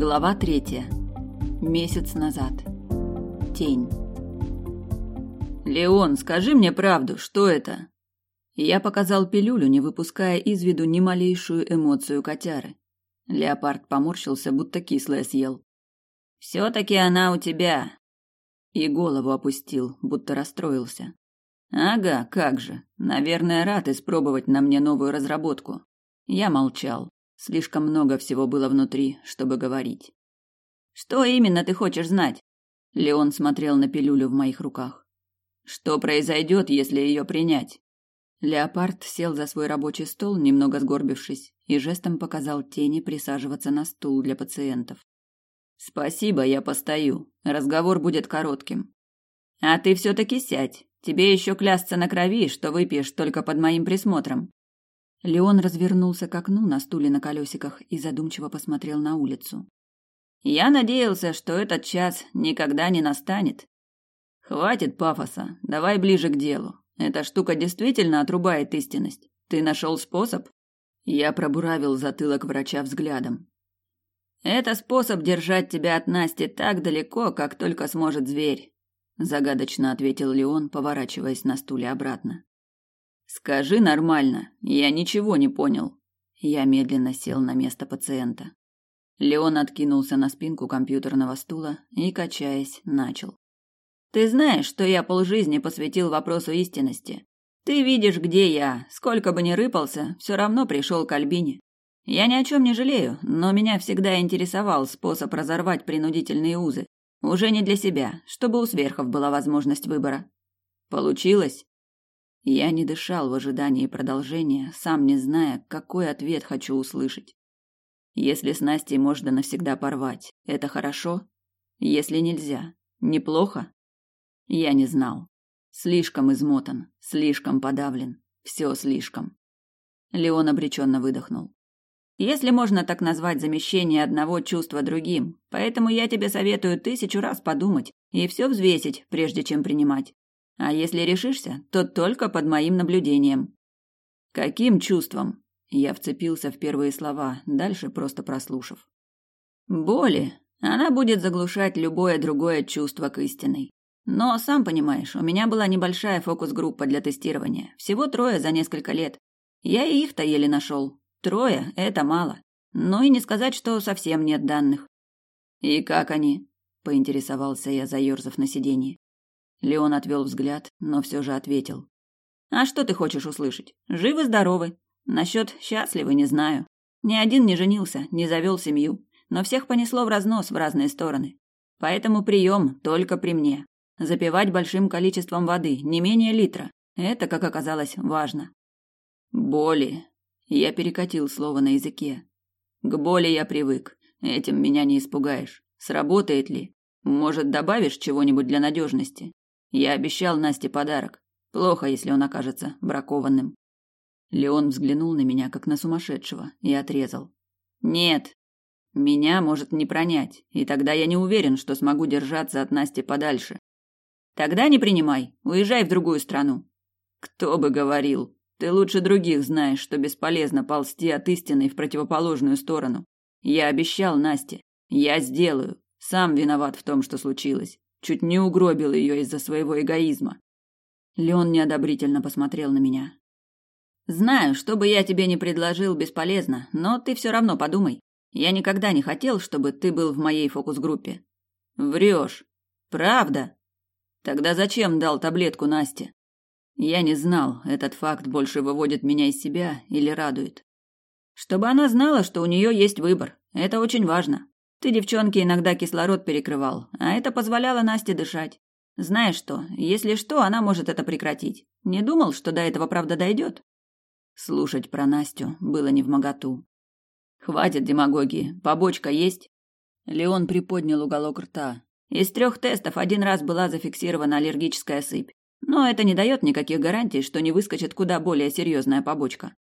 Глава третья. Месяц назад. Тень. Леон, скажи мне правду, что это? Я показал пилюлю, не выпуская из виду ни малейшую эмоцию котяры. Леопард поморщился, будто кислое съел. Все-таки она у тебя. И голову опустил, будто расстроился. Ага, как же. Наверное, рад испробовать на мне новую разработку. Я молчал. Слишком много всего было внутри, чтобы говорить. Что именно ты хочешь знать? Леон смотрел на пилюлю в моих руках. Что произойдет, если ее принять? Леопард сел за свой рабочий стол, немного сгорбившись, и жестом показал тени присаживаться на стул для пациентов. Спасибо, я постою. Разговор будет коротким. А ты все-таки сядь. Тебе еще клясться на крови, что выпьешь только под моим присмотром. Леон развернулся к окну на стуле на колесиках и задумчиво посмотрел на улицу. Я надеялся, что этот час никогда не настанет. Хватит пафоса, давай ближе к делу. Эта штука действительно отрубает истинность. Ты нашел способ? Я пробуравил затылок врача взглядом. Это способ держать тебя от Насти так далеко, как только сможет зверь, загадочно ответил Леон, поворачиваясь на стуле обратно. Скажи нормально, я ничего не понял. Я медленно сел на место пациента. Леон откинулся на спинку компьютерного стула и, качаясь, начал. Ты знаешь, что я полжизни посвятил вопросу истинности. Ты видишь, где я. Сколько бы ни рыпался, все равно пришел к Альбине. Я ни о чем не жалею, но меня всегда интересовал способ разорвать принудительные узы. Уже не для себя, чтобы у сверхов была возможность выбора. Получилось? Я не дышал в ожидании продолжения, сам не зная, какой ответ хочу услышать. Если с Настей можно навсегда порвать, это хорошо? Если нельзя, неплохо? Я не знал. Слишком измотан, слишком подавлен, все слишком. Леон обреченно выдохнул. Если можно так назвать замещение одного чувства другим, поэтому я тебе советую тысячу раз подумать и все взвесить, прежде чем принимать. А если решишься, то только под моим наблюдением. Каким чувством? Я вцепился в первые слова, дальше просто прослушав. Боли. Она будет заглушать любое другое чувство к истинной. Но, сам понимаешь, у меня была небольшая фокус-группа для тестирования. Всего трое за несколько лет. Я и их-то еле нашел. Трое – это мало. Ну и не сказать, что совсем нет данных. «И как они?» – поинтересовался я, заерзав на сиденье. Леон отвел взгляд, но все же ответил. «А что ты хочешь услышать? Живы-здоровы. Насчет счастливы не знаю. Ни один не женился, не завел семью, но всех понесло в разнос в разные стороны. Поэтому прием только при мне. Запивать большим количеством воды, не менее литра. Это, как оказалось, важно. Боли. Я перекатил слово на языке. К боли я привык. Этим меня не испугаешь. Сработает ли? Может, добавишь чего-нибудь для надежности? Я обещал Насте подарок. Плохо, если он окажется бракованным. Леон взглянул на меня, как на сумасшедшего, и отрезал. «Нет, меня может не пронять, и тогда я не уверен, что смогу держаться от Насти подальше. Тогда не принимай, уезжай в другую страну». «Кто бы говорил? Ты лучше других знаешь, что бесполезно ползти от истины в противоположную сторону. Я обещал Насте. Я сделаю. Сам виноват в том, что случилось. Чуть не угробил ее из-за своего эгоизма. Леон неодобрительно посмотрел на меня. Знаю, что бы я тебе не предложил, бесполезно, но ты все равно подумай. Я никогда не хотел, чтобы ты был в моей фокус-группе. Врешь. Правда? Тогда зачем дал таблетку Насте? Я не знал, этот факт больше выводит меня из себя или радует. Чтобы она знала, что у нее есть выбор. Это очень важно. Ты девчонке иногда кислород перекрывал, а это позволяло Насте дышать. Знаешь что, если что, она может это прекратить. Не думал, что до этого правда дойдет? Слушать про Настю было не в моготу. Хватит демагогии. Побочка есть? Леон приподнял уголок рта. Из трех тестов один раз была зафиксирована аллергическая сыпь. Но это не дает никаких гарантий, что не выскочит куда более серьезная побочка.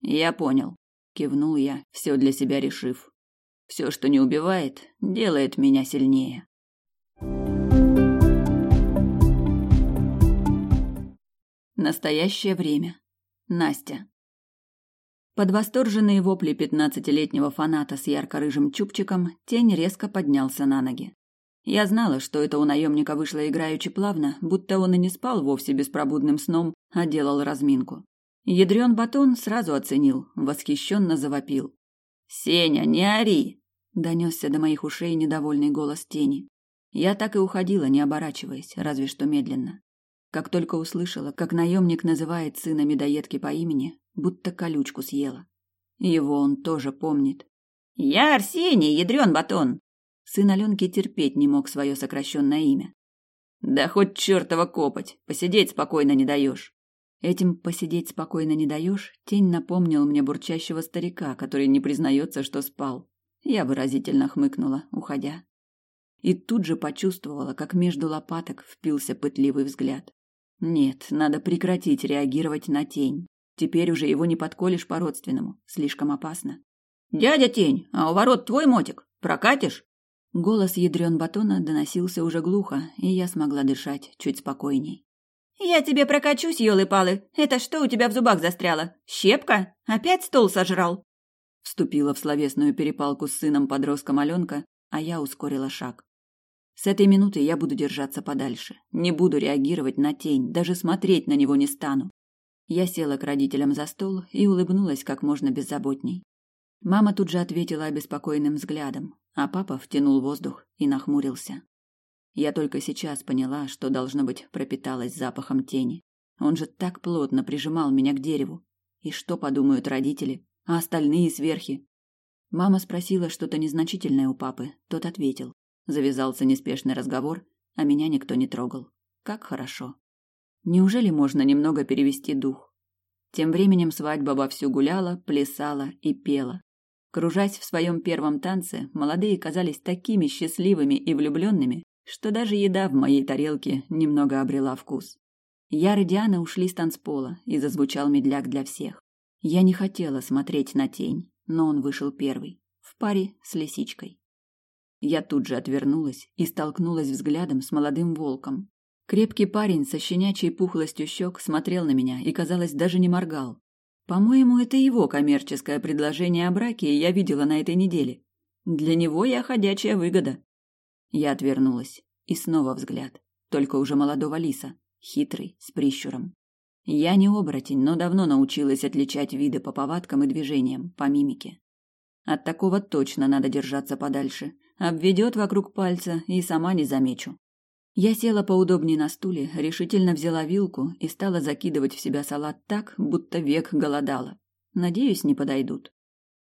Я понял. Кивнул я, все для себя решив. Все, что не убивает, делает меня сильнее. Настоящее время. Настя. Под восторженные вопли пятнадцатилетнего фаната с ярко-рыжим чубчиком тень резко поднялся на ноги. Я знала, что это у наемника вышло играючи плавно, будто он и не спал вовсе беспробудным сном, а делал разминку. Ядрен батон сразу оценил, восхищенно завопил. «Сеня, не ори!» — донесся до моих ушей недовольный голос тени. Я так и уходила, не оборачиваясь, разве что медленно. Как только услышала, как наемник называет сына медоедки по имени, будто колючку съела. Его он тоже помнит. «Я Арсений, ядрен батон!» Сын Аленки терпеть не мог свое сокращенное имя. «Да хоть чертова копоть, посидеть спокойно не даешь!» Этим «посидеть спокойно не даешь» тень напомнил мне бурчащего старика, который не признается, что спал. Я выразительно хмыкнула, уходя. И тут же почувствовала, как между лопаток впился пытливый взгляд. Нет, надо прекратить реагировать на тень. Теперь уже его не подколешь по-родственному. Слишком опасно. «Дядя Тень, а у ворот твой мотик? Прокатишь?» Голос ядрен батона доносился уже глухо, и я смогла дышать чуть спокойней. «Я тебе прокачусь, елы-палы. Это что у тебя в зубах застряло? Щепка? Опять стол сожрал?» Вступила в словесную перепалку с сыном-подростком Аленка, а я ускорила шаг. С этой минуты я буду держаться подальше. Не буду реагировать на тень, даже смотреть на него не стану. Я села к родителям за стол и улыбнулась как можно беззаботней. Мама тут же ответила обеспокоенным взглядом, а папа втянул воздух и нахмурился. Я только сейчас поняла, что, должно быть, пропиталась запахом тени. Он же так плотно прижимал меня к дереву. И что подумают родители, а остальные сверхи? Мама спросила что-то незначительное у папы, тот ответил. Завязался неспешный разговор, а меня никто не трогал. Как хорошо. Неужели можно немного перевести дух? Тем временем свадьба вовсю гуляла, плясала и пела. Кружась в своем первом танце, молодые казались такими счастливыми и влюбленными, что даже еда в моей тарелке немного обрела вкус. Я и Диана ушли с танцпола, и зазвучал медляк для всех. Я не хотела смотреть на тень, но он вышел первый, в паре с лисичкой. Я тут же отвернулась и столкнулась взглядом с молодым волком. Крепкий парень со щенячьей пухлостью щек смотрел на меня и, казалось, даже не моргал. По-моему, это его коммерческое предложение о браке я видела на этой неделе. Для него я ходячая выгода. Я отвернулась. И снова взгляд. Только уже молодого лиса. Хитрый, с прищуром. Я не оборотень, но давно научилась отличать виды по повадкам и движениям, по мимике. От такого точно надо держаться подальше. Обведет вокруг пальца и сама не замечу. Я села поудобнее на стуле, решительно взяла вилку и стала закидывать в себя салат так, будто век голодала. Надеюсь, не подойдут.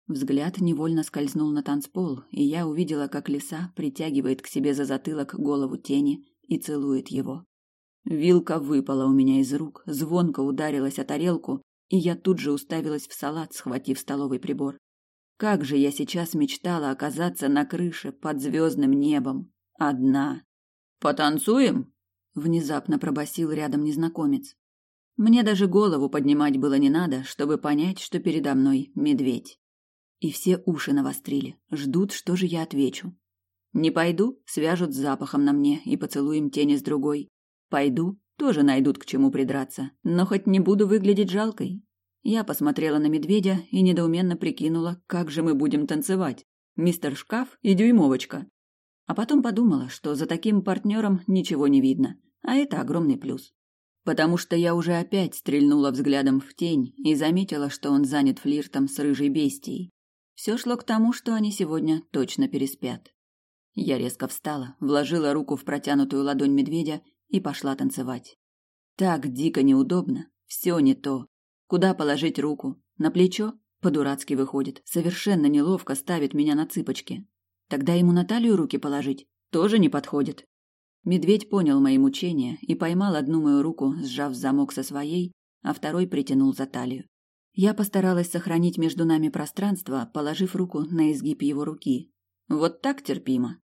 Взгляд невольно скользнул на танцпол, и я увидела, как лиса притягивает к себе за затылок голову тени и целует его. Вилка выпала у меня из рук, звонко ударилась о тарелку, и я тут же уставилась в салат, схватив столовый прибор. Как же я сейчас мечтала оказаться на крыше под звездным небом. Одна. «Потанцуем?» — внезапно пробасил рядом незнакомец. Мне даже голову поднимать было не надо, чтобы понять, что передо мной медведь. И все уши навострили, ждут, что же я отвечу. Не пойду, свяжут с запахом на мне и поцелуем тени с другой. Пойду, тоже найдут к чему придраться, но хоть не буду выглядеть жалкой. Я посмотрела на медведя и недоуменно прикинула, как же мы будем танцевать. Мистер Шкаф и дюймовочка. А потом подумала, что за таким партнером ничего не видно, а это огромный плюс. Потому что я уже опять стрельнула взглядом в тень и заметила, что он занят флиртом с рыжей бестией. Все шло к тому, что они сегодня точно переспят. Я резко встала, вложила руку в протянутую ладонь медведя и пошла танцевать. Так дико неудобно, все не то. Куда положить руку? На плечо? По-дурацки выходит. Совершенно неловко ставит меня на цыпочки. Тогда ему на талию руки положить? Тоже не подходит. Медведь понял мои мучения и поймал одну мою руку, сжав замок со своей, а второй притянул за талию. Я постаралась сохранить между нами пространство, положив руку на изгиб его руки. Вот так терпимо.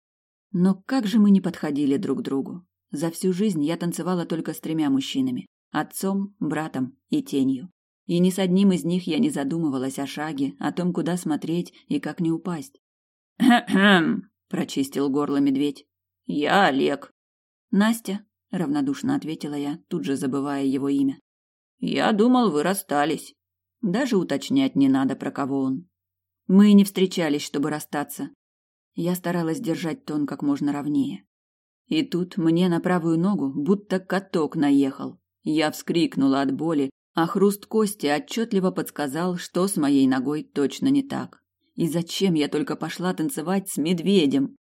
Но как же мы не подходили друг другу. За всю жизнь я танцевала только с тремя мужчинами – отцом, братом и тенью. И ни с одним из них я не задумывалась о шаге, о том, куда смотреть и как не упасть. «Кхм-кхм», — прочистил горло медведь. «Я Олег». «Настя», — равнодушно ответила я, тут же забывая его имя. «Я думал, вы расстались». Даже уточнять не надо, про кого он. Мы не встречались, чтобы расстаться. Я старалась держать тон как можно ровнее. И тут мне на правую ногу будто каток наехал. Я вскрикнула от боли, а хруст кости отчетливо подсказал, что с моей ногой точно не так. И зачем я только пошла танцевать с медведем?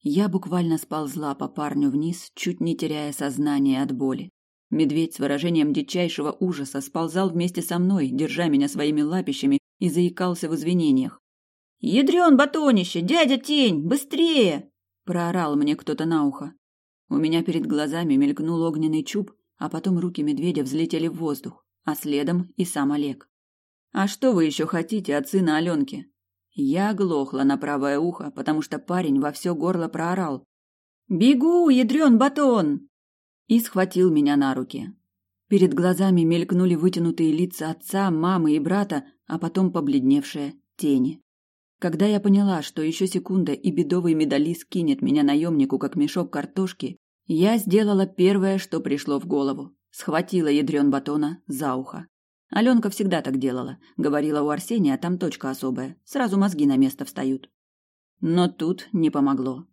Я буквально сползла по парню вниз, чуть не теряя сознание от боли. Медведь с выражением дичайшего ужаса сползал вместе со мной, держа меня своими лапищами и заикался в извинениях. «Ядрен батонище! Дядя Тень! Быстрее!» – проорал мне кто-то на ухо. У меня перед глазами мелькнул огненный чуб, а потом руки медведя взлетели в воздух, а следом и сам Олег. «А что вы еще хотите от сына Аленки?» Я оглохла на правое ухо, потому что парень во все горло проорал. «Бегу, ядрен батон!» И схватил меня на руки. Перед глазами мелькнули вытянутые лица отца, мамы и брата, а потом побледневшие тени. Когда я поняла, что еще секунда и бедовый медалист кинет меня наемнику, как мешок картошки, я сделала первое, что пришло в голову. Схватила ядрен батона за ухо. Аленка всегда так делала. Говорила у Арсения, там точка особая. Сразу мозги на место встают. Но тут не помогло.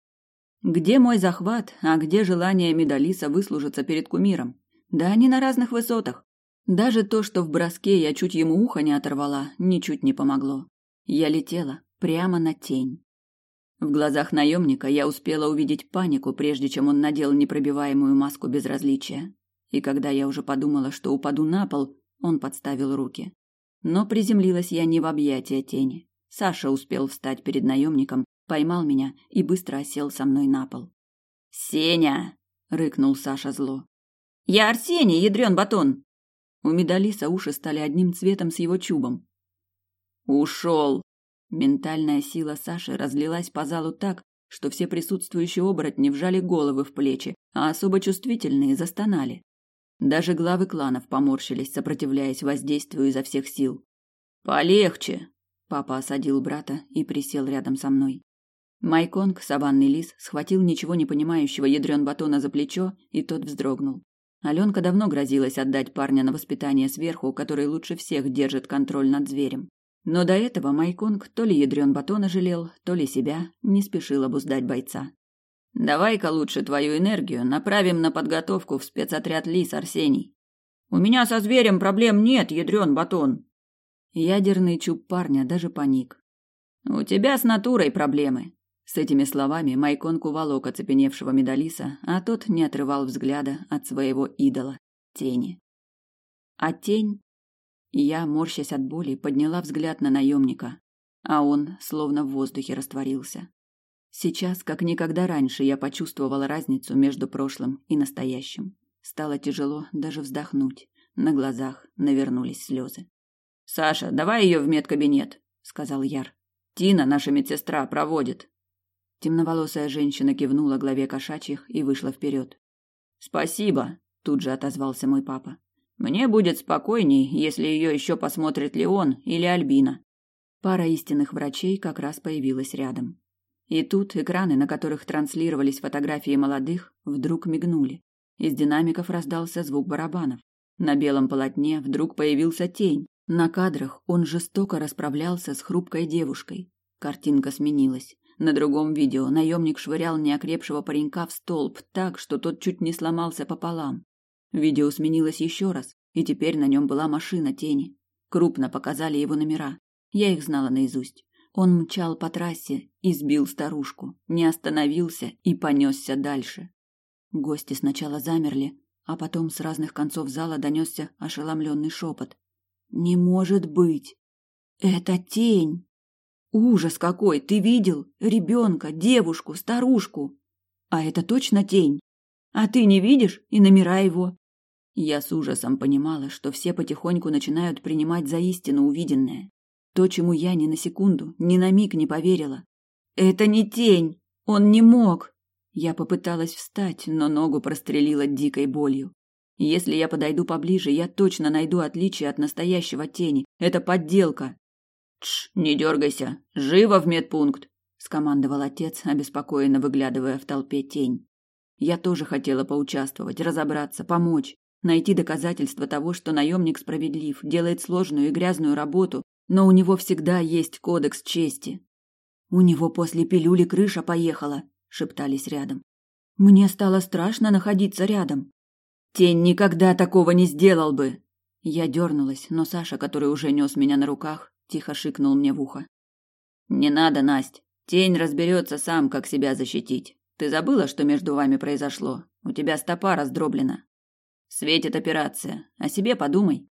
Где мой захват, а где желание медалиса выслужиться перед кумиром? Да они на разных высотах. Даже то, что в броске я чуть ему ухо не оторвала, ничуть не помогло. Я летела прямо на тень. В глазах наемника я успела увидеть панику, прежде чем он надел непробиваемую маску безразличия. И когда я уже подумала, что упаду на пол, он подставил руки. Но приземлилась я не в объятия тени. Саша успел встать перед наемником, поймал меня и быстро осел со мной на пол. «Сеня!» — рыкнул Саша зло. «Я Арсений, ядрен батон!» У Медалиса уши стали одним цветом с его чубом. «Ушел!» Ментальная сила Саши разлилась по залу так, что все присутствующие оборотни вжали головы в плечи, а особо чувствительные застонали. Даже главы кланов поморщились, сопротивляясь воздействию изо всех сил. «Полегче!» Папа осадил брата и присел рядом со мной. Майконг, саванный лис, схватил ничего не понимающего ядрен батона за плечо, и тот вздрогнул. Аленка давно грозилась отдать парня на воспитание сверху, который лучше всех держит контроль над зверем. Но до этого Майконг то ли ядрен батона жалел, то ли себя не спешил обуздать бойца. Давай-ка лучше твою энергию направим на подготовку в спецотряд Лис, Арсений. У меня со зверем проблем нет, ядрен батон. Ядерный чуб парня даже паник. У тебя с натурой проблемы. С этими словами Майкон уволок оцепеневшего медалиса, а тот не отрывал взгляда от своего идола тени. А тень я, морщась от боли, подняла взгляд на наемника, а он словно в воздухе растворился. Сейчас, как никогда раньше, я почувствовала разницу между прошлым и настоящим. Стало тяжело даже вздохнуть. На глазах навернулись слезы. «Саша, давай ее в медкабинет», — сказал Яр. «Тина, наша медсестра, проводит». Темноволосая женщина кивнула главе кошачьих и вышла вперед. «Спасибо», — тут же отозвался мой папа. «Мне будет спокойней, если ее еще посмотрит Леон или Альбина». Пара истинных врачей как раз появилась рядом. И тут экраны, на которых транслировались фотографии молодых, вдруг мигнули. Из динамиков раздался звук барабанов. На белом полотне вдруг появился тень. На кадрах он жестоко расправлялся с хрупкой девушкой. Картинка сменилась. На другом видео наемник швырял неокрепшего паренька в столб так, что тот чуть не сломался пополам. Видео сменилось еще раз, и теперь на нем была машина тени. Крупно показали его номера. Я их знала наизусть. Он мчал по трассе и сбил старушку, не остановился и понесся дальше. Гости сначала замерли, а потом с разных концов зала донесся ошеломленный шепот. «Не может быть! Это тень! Ужас какой! Ты видел? Ребенка, девушку, старушку! А это точно тень! А ты не видишь и номера его?» Я с ужасом понимала, что все потихоньку начинают принимать за истину увиденное. То, чему я ни на секунду, ни на миг не поверила. Это не тень. Он не мог. Я попыталась встать, но ногу прострелила дикой болью. Если я подойду поближе, я точно найду отличие от настоящего тени. Это подделка. Тш, не дергайся. Живо в медпункт, скомандовал отец, обеспокоенно выглядывая в толпе тень. Я тоже хотела поучаствовать, разобраться, помочь. Найти доказательства того, что наемник справедлив, делает сложную и грязную работу, но у него всегда есть кодекс чести. У него после пилюли крыша поехала, шептались рядом. Мне стало страшно находиться рядом. Тень никогда такого не сделал бы. Я дернулась, но Саша, который уже нес меня на руках, тихо шикнул мне в ухо. Не надо, Насть. Тень разберется сам, как себя защитить. Ты забыла, что между вами произошло? У тебя стопа раздроблена. Светит операция. О себе подумай.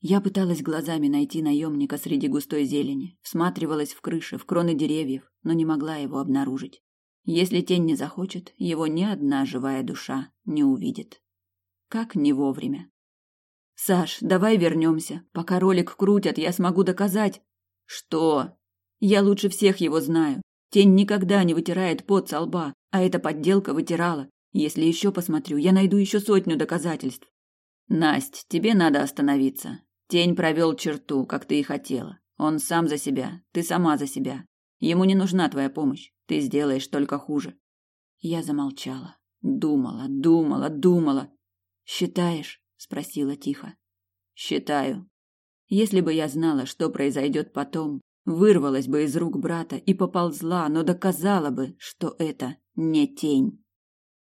Я пыталась глазами найти наемника среди густой зелени, всматривалась в крыши, в кроны деревьев, но не могла его обнаружить. Если тень не захочет, его ни одна живая душа не увидит. Как не вовремя. Саш, давай вернемся. Пока ролик крутят, я смогу доказать. Что? Я лучше всех его знаю. Тень никогда не вытирает пот со лба, а эта подделка вытирала. Если еще посмотрю, я найду еще сотню доказательств. Насть, тебе надо остановиться. Тень провел черту, как ты и хотела. Он сам за себя, ты сама за себя. Ему не нужна твоя помощь. Ты сделаешь только хуже. Я замолчала, думала, думала, думала. Считаешь? Спросила тихо. Считаю. Если бы я знала, что произойдет потом, вырвалась бы из рук брата и поползла, но доказала бы, что это не тень.